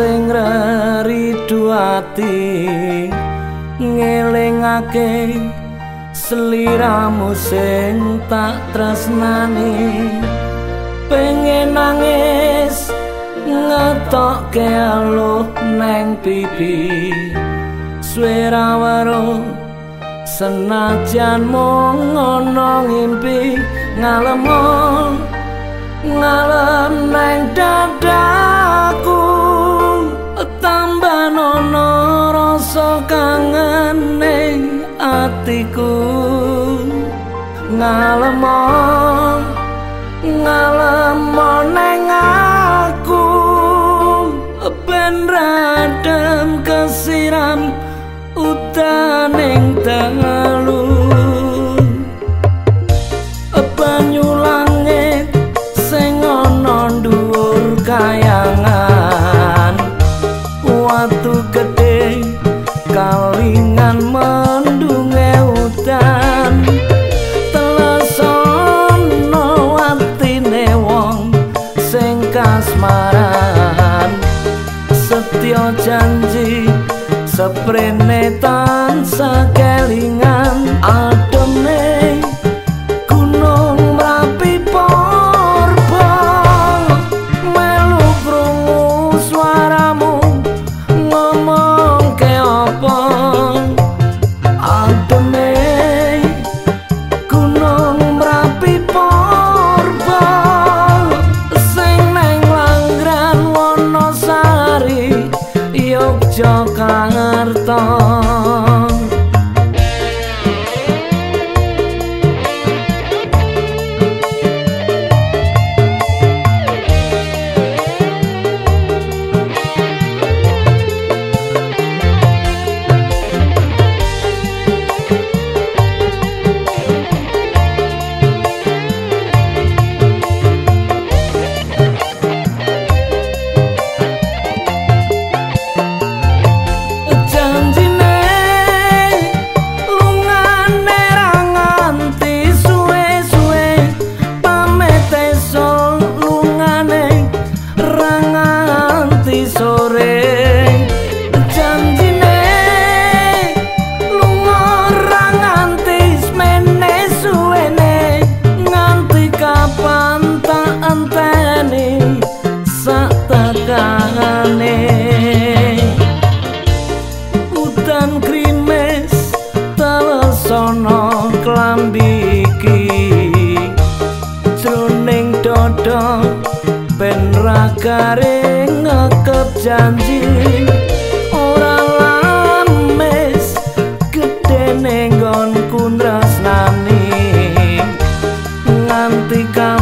sing ridu ati ngelingake seliramu sing tak tresnani. Pengen nangis ngetokke aluh neng pipi. Swara waro senajan mung ngono ngimpi ngalem ngalem neng dadaku kangen neng atiku. Ngalem ngalem neng aku. Ben radem kesiram utaning dalu. Banyu langit sing ana dhuwur kayangan seprene tansah kelingan sono klambi iki. Jroning dada ben rakare ngekep janji. Ora lames gedene ning gonku nganti kang